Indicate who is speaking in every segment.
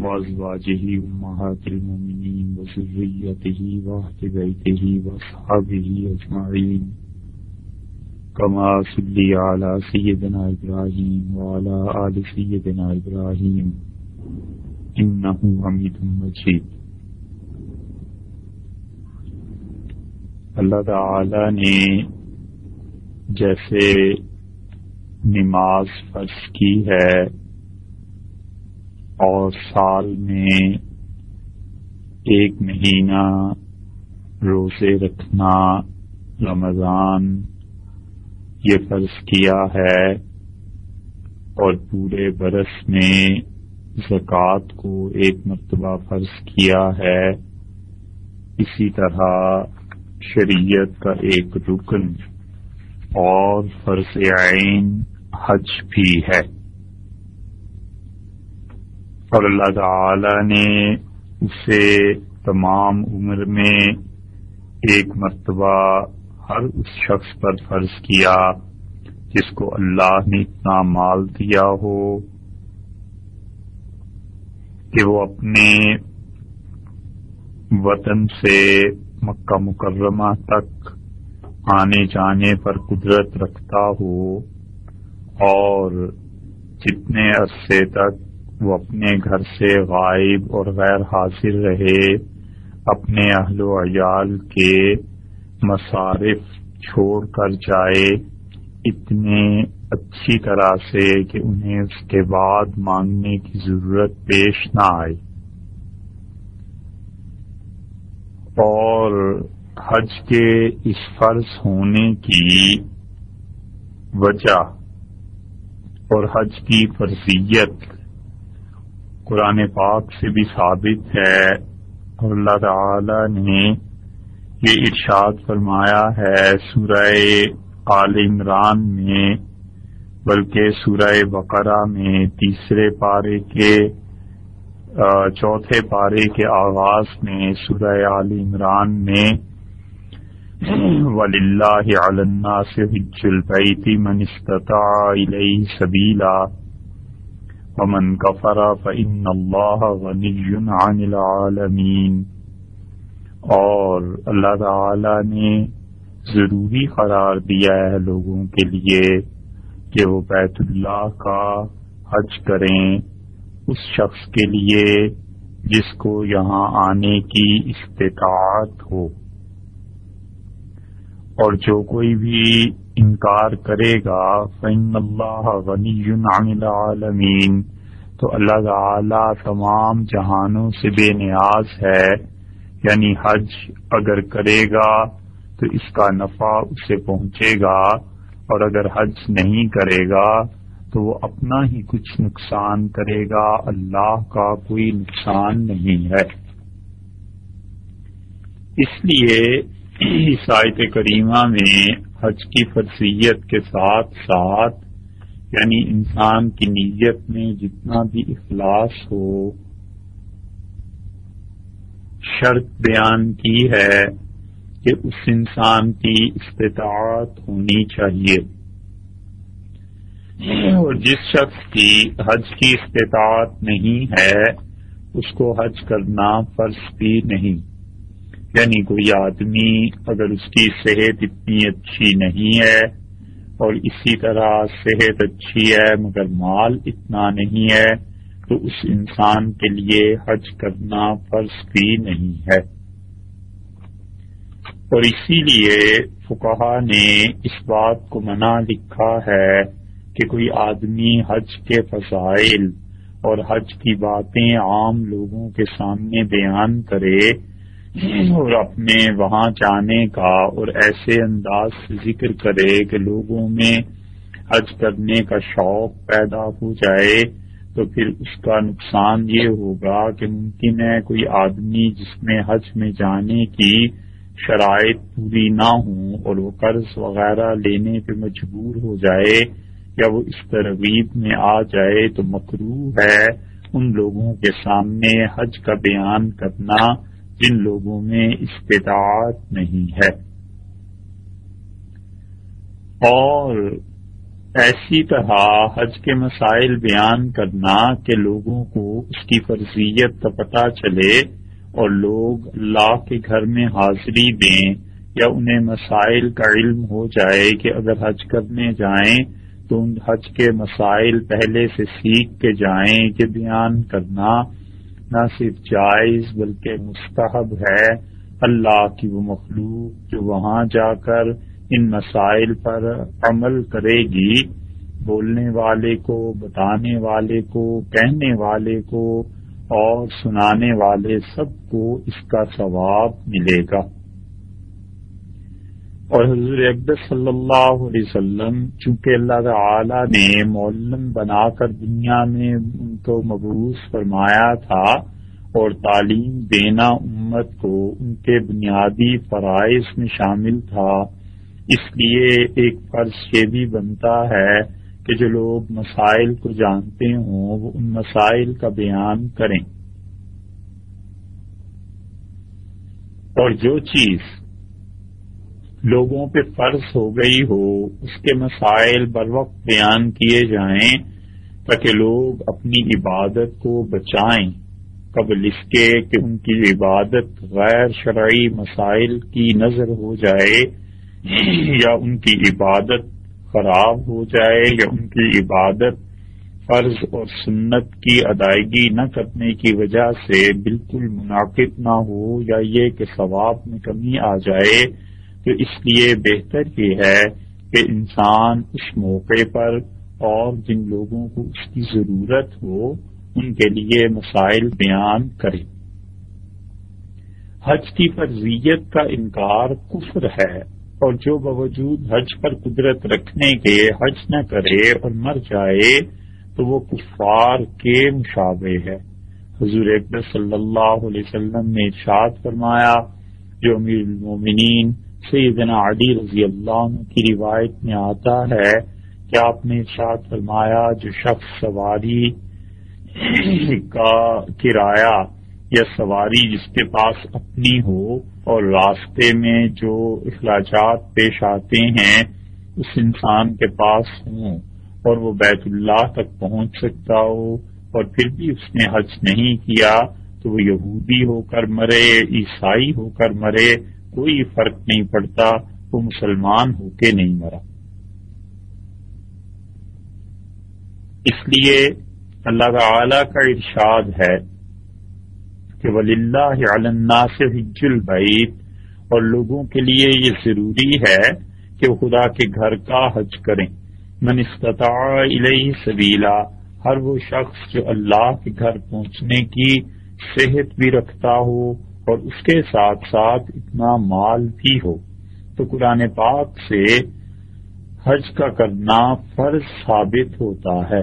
Speaker 1: وأزواجه أمهات المؤمنين وذريته وأهل بيته وأصحابه أجمعين. كما صلي على سيدنا إبراهيم وعلى آل سيدنا إبراهيم. إنه حميد مجيد. اللہ تعالی نے جیسے نماز فرض کی ہے اور سال میں ایک مہینہ روزے رکھنا رمضان یہ فرض کیا ہے اور پورے برس میں زکوٰۃ کو ایک مرتبہ فرض کیا ہے، اسی طرح شریعت کا ایک رکن اور فرض عین حج بھی ہے۔ اور اللہ تعالی نے اسے تمام عمر میں ایک مرتبہ ہر اس شخص پر فرض کیا جس کو اللہ نے اتنا مال دیا ہو کہ وہ اپنے وطن سے مکہ مکرمہ تک آنے جانے پر قدرت رکھتا ہو اور جتنے عرصے تک وہ اپنے گھر سے غائب اور غیر حاضر رہے، اپنے اہل و عیال کے مصارف چھوڑ کر جائے۔ اتنے اچھی طرح سے کہ انہیں اس کے بعد مانگنے کی ضرورت پیش نہ آئے اور حج کے اس فرض ہونے کی وجہ اور حج کی فرضیت قرآن پاک سے بھی ثابت ہے۔ اور اللہ تعالی نے یہ ارشاد فرمایا ہے سورہ عال عمران میں، بلکہ سورہ بقرہ میں تیسرے پارے کے چوتھے پارے کے آغاز میں سورہ عال عمران میں ولی اللہ علّہ سے حج البیتی من استطاع الیہ سبیلا ومن کفر فإن اللہ غنی عن العالمین۔ اور اللہ تعالی نے ضروری قرار دیا ہے لوگوں کے لیے کہ وہ بیت اللہ کا حج کریں۔ اس شخص کے لیے جس کو یہاں آنے کی استطاعت ہو۔ اور جو کوئی بھی انکار کرے گا فن اللہ غنی عن العالمین تو اللہ تعالی تمام جہانوں سے بے نیاز ہے یعنی حج اگر کرے گا تو اس کا نفع اسے پہنچے گا، اور اگر حج نہیں کرے گا تو وہ اپنا ہی کچھ نقصان کرے گا، اللہ کا کوئی نقصان نہیں ہے۔ اس لیے آیت کریمہ میں حج کی فرضیت کے ساتھ ساتھ یعنی انسان کی نیت میں جتنا بھی اخلاص ہو، شرط بیان کی ہے کہ اس انسان کی استطاعت ہونی چاہیے۔ اور جس شخص کی حج کی استطاعت نہیں ہے، اس کو حج کرنا فرض بھی نہیں۔ یعنی کوئی آدمی اگر اس کی صحت اتنی اچھی نہیں ہے اور اسی طرح صحت اچھی ہے مگر مال اتنا نہیں ہے، تو اس انسان کے لیے حج کرنا فرض بھی نہیں ہے۔ اور اسی لیے فکہ نے اس بات کو منع لکھا ہے کہ کوئی آدمی حج کے فضائل اور حج کی باتیں عام لوگوں کے سامنے بیان کرے اور اپنے وہاں جانے کا اور ایسے انداز سے ذکر کرے کہ لوگوں میں حج کرنے کا شوق پیدا ہو جائے تو پھر اس کا نقصان یہ ہوگا کہ ممکن ہے کوئی آدمی جس میں حج میں جانے کی شرائط پوری نہ ہوں اور وہ قرض وغیرہ لینے پہ مجبور ہو جائے یا وہ اس ترغیب میں آ جائے تو مکرو ہے ان لوگوں کے سامنے حج کا بیان کرنا جن لوگوں میں استطاعت نہیں ہے۔ اور ایسی طرح حج کے مسائل بیان کرنا کہ لوگوں کو اس کی فرضیت کا پتہ چلے اور لوگ اللہ کے گھر میں حاضری دیں یا انہیں مسائل کا علم ہو جائے کہ اگر حج کرنے جائیں تو ان حج کے مسائل پہلے سے سیکھ کے جائیں کہ بیان کرنا نہ صرف جائز بلکہ مستحب ہے اللہ کی وہ مخلوق جو وہاں جا کر ان مسائل پر عمل کرے گی، بولنے والے کو، بتانے والے کو، کہنے والے کو اور سنانے والے سب کو اس کا ثواب ملے گا۔ اور حضور اقدس صلی اللہ علیہ وسلم، چونکہ اللہ تعالی نے مولم بنا کر دنیا میں ان کو مبوس فرمایا تھا اور تعلیم دینا امت کو ان کے بنیادی فرائض میں شامل تھا، اس لیے ایک فرض یہ بھی بنتا ہے کہ جو لوگ مسائل کو جانتے ہوں، وہ ان مسائل کا بیان کریں۔ اور جو چیز لوگوں پہ فرض ہو گئی ہو، اس کے مسائل بر وقت بیان کیے جائیں تاکہ لوگ اپنی عبادت کو بچائیں۔ قبل اس کے کہ ان کی عبادت غیر شرعی مسائل کی نظر ہو جائے، یا ان کی عبادت خراب ہو جائے، یا ان کی عبادت فرض اور سنت کی ادائیگی نہ کرنے کی وجہ سے بالکل منعقد نہ ہو، یا یہ کہ ثواب میں کمی آ جائے۔ تو اس لیے بہتر یہ ہے کہ انسان اس موقع پر اور جن لوگوں کو اس کی ضرورت ہو، ان کے لیے مسائل بیان کرے۔ حج کی فرضیت کا انکار کفر ہے اور جو باوجود حج پر قدرت رکھنے کے حج نہ کرے اور مر جائے، تو وہ کفار کے مشابے ہے۔ حضور اکبر صلی اللہ علیہ وسلم نے ارشاد فرمایا، جو امیر المومنین سیدنا علی رضی اللہ عنہ کی روایت میں آتا ہے کہ آپ نے ارشاد فرمایا، جو شخص سواری کا کرایہ یا سواری جس کے پاس اپنی ہو اور راستے میں جو اخراجات پیش آتے ہیں، اس انسان کے پاس ہوں اور وہ بیت اللہ تک پہنچ سکتا ہو اور پھر بھی اس نے حج نہیں کیا، تو وہ یہودی ہو کر مرے، عیسائی ہو کر مرے کوئی فرق نہیں پڑتا وہ مسلمان ہو کے نہیں مرا۔ اس لیے اللہ تعالی کا ارشاد ہے کہ ولی اللہ سے حج البعید اور لوگوں کے لیے یہ ضروری ہے کہ وہ خدا کے گھر کا حج کریں۔ من استطاع الیہ سبیلا، ہر وہ شخص جو اللہ کے گھر پہنچنے کی صحت بھی رکھتا ہو اور اس کے ساتھ ساتھ اتنا مال بھی ہو تو قرآن پاک سے حج کا کرنا فرض ثابت ہوتا ہے۔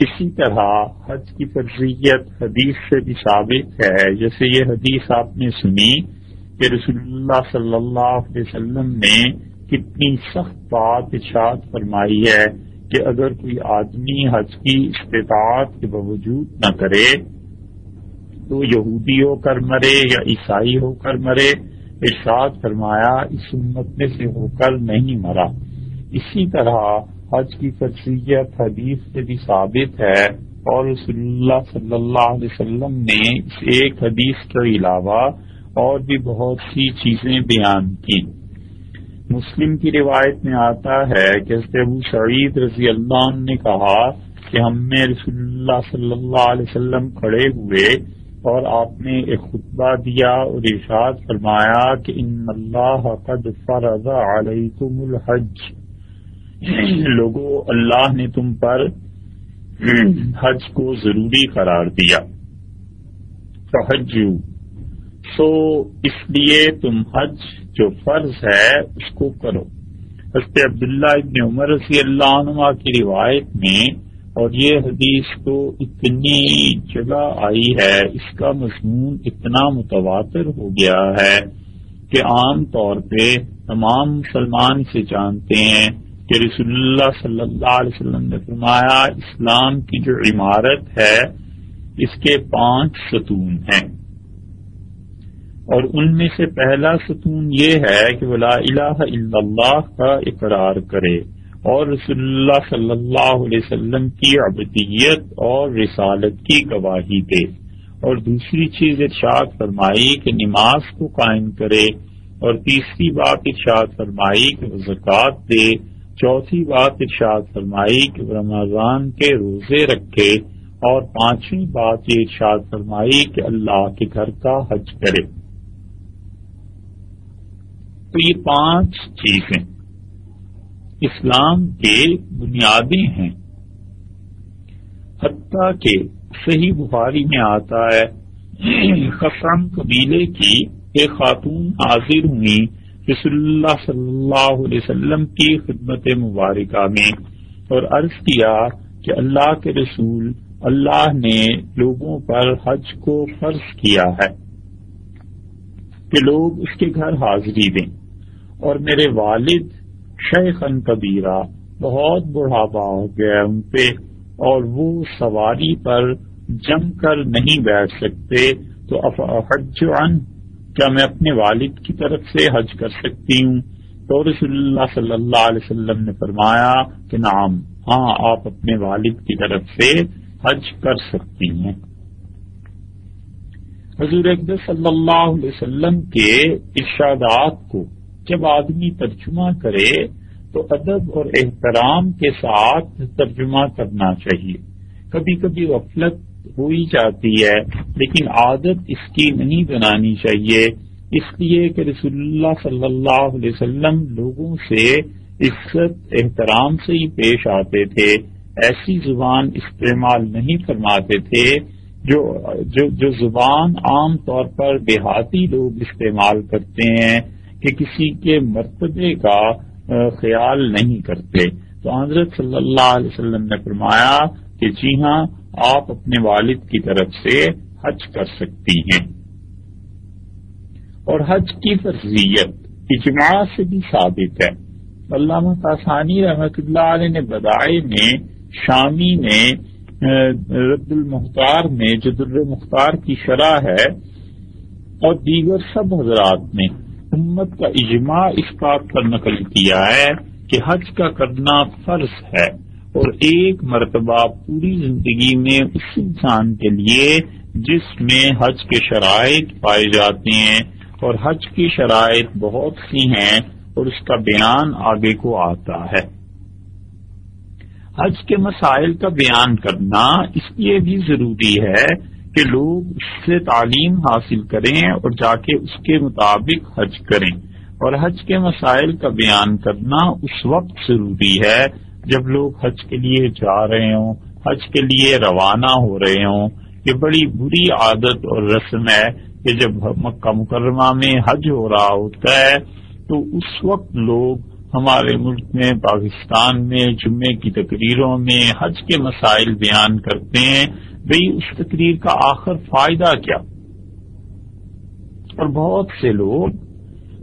Speaker 1: اسی طرح حج کی فرضیت حدیث سے بھی ثابت ہے۔ جیسے یہ حدیث آپ نے سنی کہ رسول اللہ صلی اللہ علیہ وسلم نے کتنی سخت بات اشاد فرمائی ہے کہ اگر کوئی آدمی حج کی استطاعت کے باوجود نہ کرے تو یہودی ہو کر مرے یا عیسائی ہو کر مرے، ارشاد فرمایا، اس امت میں سے ہو کر نہیں مرا۔ اسی طرح حج کی فرضیت حدیث سے بھی ثابت ہے اور رسول اللہ صلی اللہ علیہ وسلم نے اس ایک حدیث کے علاوہ اور بھی بہت سی چیزیں بیان کی۔ مسلم کی روایت میں آتا ہے کہ ابو سعید رضی اللہ عنہ نے کہا کہ ہم نے رسول اللہ صلی اللہ علیہ وسلم کھڑے ہوئے اور آپ نے ایک خطبہ دیا اور ارشاد فرمایا کہ ان اللہ قد فرض علیکم الحج۔ لوگوں اللہ نے تم پر حج کو ضروری قرار دیا۔ فحجو۔ سو اس لیے تم حج جو فرض ہے اس کو کرو۔ حضرت عبداللہ ابن عمر رضی اللہ عنہ کی روایت میں اور یہ حدیث تو اتنی جگہ آئی ہے، اس کا مضمون اتنا متواتر ہو گیا ہے کہ عام طور پہ تمام مسلمان سے جانتے ہیں کہ رسول اللہ صلی اللہ علیہ وسلم نے فرمایا، اسلام کی جو عمارت ہے، اس کے پانچ ستون ہیں۔ اور ان میں سے پہلا ستون یہ ہے کہ وہ الہ الا اللہ کا اقرار کرے۔ اور رسول اللہ صلی اللہ علیہ وسلم کی عبدیت اور رسالت کی گواہی دے۔ اور دوسری چیز ارشاد فرمائی کہ نماز کو قائم کرے۔ اور تیسری بات ارشاد فرمائی کہ وہ زکوٰۃ دے۔ چوتھی بات ارشاد فرمائی کہ وہ رمضان کے روزے رکھے۔ اور پانچویں بات یہ ارشاد فرمائی کہ اللہ کے گھر کا حج کرے۔ تو یہ پانچ چیزیں۔ اسلام کے بنیادیں ہیں۔ حتیٰ کہ صحیح بخاری میں آتا ہے خسرم قبیلے کی ایک خاتون حاضر ہوئی رسول اللہ صلی اللہ علیہ وسلم کی خدمت مبارکہ میں اور عرض کیا کہ اللہ کے رسول اللہ نے لوگوں پر حج کو فرض کیا ہے کہ لوگ اس کے گھر حاضری دیں اور میرے والد شیخن کبیرہ، بہت بڑھاپا ہو گیا ان پہ، اور وہ سواری پر جم کر نہیں بیٹھ سکتے، تو حج عن، کیا میں اپنے والد کی طرف سے حج کر سکتی ہوں؟ تو رسول اللہ صلی اللہ علیہ وسلم نے فرمایا کہ نام ہاں آپ اپنے والد کی طرف سے حج کر سکتی ہیں۔ حضور اقدر صلی اللہ علیہ وسلم کے ارشادات کو جب آدمی ترجمہ کرے تو ادب اور احترام کے ساتھ ترجمہ کرنا چاہیے۔ کبھی کبھی غفلت ہو ہی جاتی ہے لیکن عادت اس کی نہیں بنانی چاہیے۔ اس لیے کہ رسول اللہ صلی اللہ علیہ وسلم لوگوں سے عزت احترام سے ہی پیش آتے تھے۔ ایسی زبان استعمال نہیں فرماتے تھے جو جو, جو زبان عام طور پر دیہاتی لوگ استعمال کرتے ہیں۔ کہ کسی کے مرتبے کا خیال نہیں کرتے۔ تو حضرت صلی اللہ علیہ وسلم نے فرمایا کہ جی ہاں آپ اپنے والد کی طرف سے حج کر سکتی ہیں۔ اور حج کی فرضیت اجماع سے بھی ثابت ہے۔ علامہ تاسانی رحمت اللہ علیہ نے بدائے میں، شامی نے رد المختار میں جو در مختار کی شرح ہے اور دیگر سب حضرات نے امت کا اجماع اس بات پر نقل کیا ہے کہ حج کا کرنا فرض ہے اور ایک مرتبہ پوری زندگی میں اس انسان کے لیے جس میں حج کے شرائط پائے جاتے ہیں اور حج کی شرائط بہت سی ہیں اور اس کا بیان آگے کو آتا ہے۔ حج کے مسائل کا بیان کرنا اس لیے بھی ضروری ہے کہ لوگ اس سے تعلیم حاصل کریں اور جا کے اس کے مطابق حج کریں۔ اور حج کے مسائل کا بیان کرنا اس وقت ضروری ہے جب لوگ حج کے لیے جا رہے ہوں، حج کے لیے روانہ ہو رہے ہوں۔ یہ بڑی بری عادت اور رسم ہے کہ جب مکہ مکرمہ میں حج ہو رہا ہوتا ہے، تو اس وقت لوگ ہمارے ملک میں، پاکستان میں، جمعے کی تقریروں میں حج کے مسائل بیان کرتے ہیں۔ بھئی اس تقریر کا آخر فائدہ کیا؟ اور بہت سے لوگ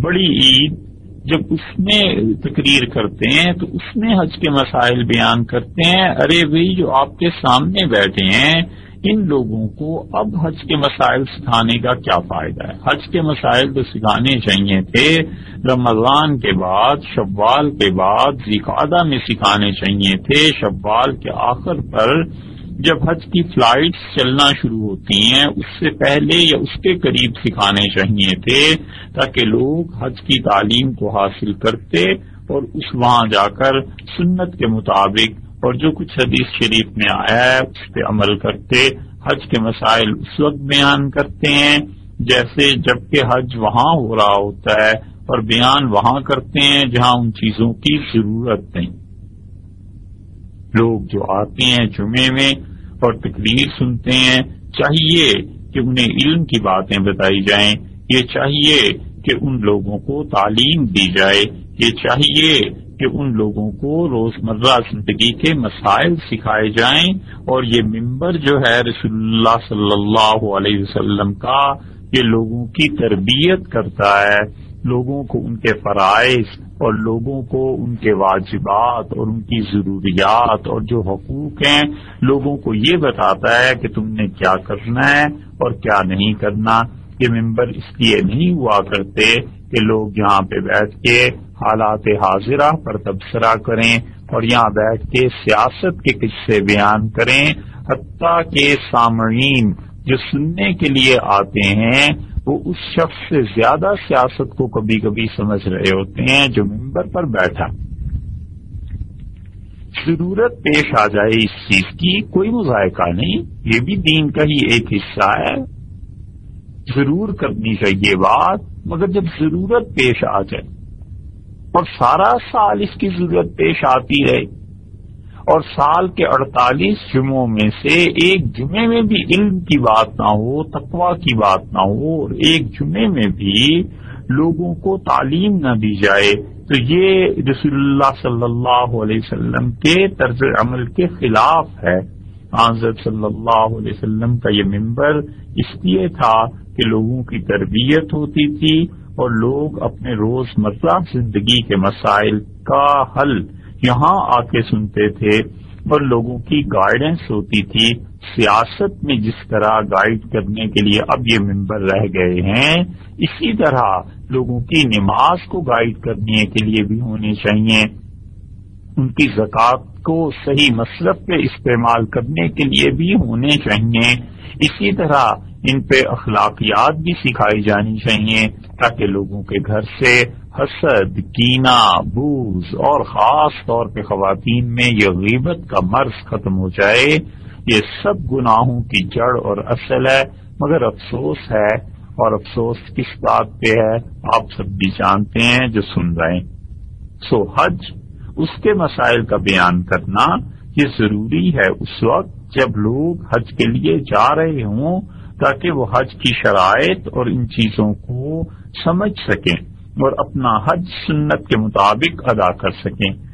Speaker 1: بڑی عید جب اس میں تقریر کرتے ہیں تو اس میں حج کے مسائل بیان کرتے ہیں، ارے بھائی جو آپ کے سامنے بیٹھے ہیں، ان لوگوں کو اب حج کے مسائل سکھانے کا کیا فائدہ ہے؟ حج کے مسائل تو سکھانے چاہیے تھے، رمضان کے بعد، شوال کے بعد زکادہ میں سکھانے چاہیے تھے، شوال کے آخر پر جب حج کی فلائٹس چلنا شروع ہوتی ہیں، اس سے پہلے یا اس کے قریب سکھانے چاہیے تھے تاکہ لوگ حج کی تعلیم کو حاصل کرتے اور اس وہاں جا کر سنت کے مطابق اور جو کچھ حدیث شریف میں آیا ہے، اس پہ عمل کرتے، حج کے مسائل اس وقت بیان کرتے ہیں، جیسے جبکہ حج وہاں ہو رہا ہوتا ہے اور بیان وہاں کرتے ہیں جہاں ان چیزوں کی ضرورت نہیں۔ لوگ جو آتے ہیں، جمعے میں اور تقریر سنتے ہیں، چاہیے کہ انہیں علم کی باتیں بتائی جائیں۔ یہ چاہیے کہ ان لوگوں کو تعلیم دی جائے۔ یہ چاہیے کہ ان لوگوں کو روزمرہ زندگی کے مسائل سکھائے جائیں۔ اور یہ ممبر جو ہے رسول اللہ صلی اللہ علیہ وسلم کا، یہ لوگوں کی تربیت کرتا ہے۔ لوگوں کو ان کے فرائض اور لوگوں کو ان کے واجبات اور ان کی ضروریات اور جو حقوق ہیں، لوگوں کو یہ بتاتا ہے کہ تم نے کیا کرنا ہے اور کیا نہیں کرنا۔ یہ ممبر اس لیے نہیں ہوا کرتے کہ لوگ یہاں پہ بیٹھ کے حالات حاضرہ پر تبصرہ کریں اور یہاں بیٹھ کے سیاست کے قصے بیان کریں۔ حتیٰ کہ سامعین جو سننے کے لیے آتے ہیں وہ اس شخص سے زیادہ سیاست کو کبھی کبھی سمجھ رہے ہوتے ہیں جو ممبر پر بیٹھا۔ ضرورت پیش آ جائے اس چیز کی، کوئی مذائقہ نہیں، یہ بھی دین کا ہی ایک حصہ ہے۔ ضرور کرنی چاہیے بات، مگر جب ضرورت پیش آ جائے اور سارا سال اس کی ضرورت پیش آتی رہے اور سال کے اڑتالیس جمعوں میں سے ایک جمعے میں بھی علم کی بات نہ ہو تقوا کی بات نہ ہو، اور ایک جمعے میں بھی لوگوں کو تعلیم نہ دی جائے۔ تو یہ رسول اللہ صلی اللہ علیہ وسلم کے طرز عمل کے خلاف ہے۔ حضرت صلی اللہ علیہ وسلم کا یہ ممبر اس لیے تھا کہ لوگوں کی تربیت ہوتی تھی اور لوگ اپنے روز مرہ زندگی کے مسائل کا حل یہاں آ کے سنتے تھے اور لوگوں کی گائیڈنس ہوتی تھی۔ سیاست میں جس طرح گائیڈ کرنے کے لیے اب یہ ممبر رہ گئے ہیں، اسی طرح لوگوں کی نماز کو گائیڈ کرنے کے لیے بھی ہونے چاہیے۔ ان کی زکوٰۃ کو صحیح مصرف پہ استعمال کرنے کے لیے بھی ہونے چاہیے۔ اسی طرح ان پہ اخلاقیات بھی سکھائی جانی چاہیے۔ تاکہ لوگوں کے گھر سے حسد کینا بوز اور خاص طور پہ خواتین میں یہ غیبت کا مرض ختم ہو جائے، یہ سب گناہوں کی جڑ اور اصل ہے، مگر افسوس ہے۔ اور افسوس کس بات پہ ہے؟ آپ سب بھی جانتے ہیں جو سن رہے ہیں۔ سو حج، اس کے مسائل کا بیان کرنا یہ ضروری ہے اس وقت جب لوگ حج کے لیے جا رہے ہوں تاکہ وہ حج کی شرائط اور ان چیزوں کو سمجھ سکیں اور اپنا حج سنت کے مطابق ادا کر سکیں۔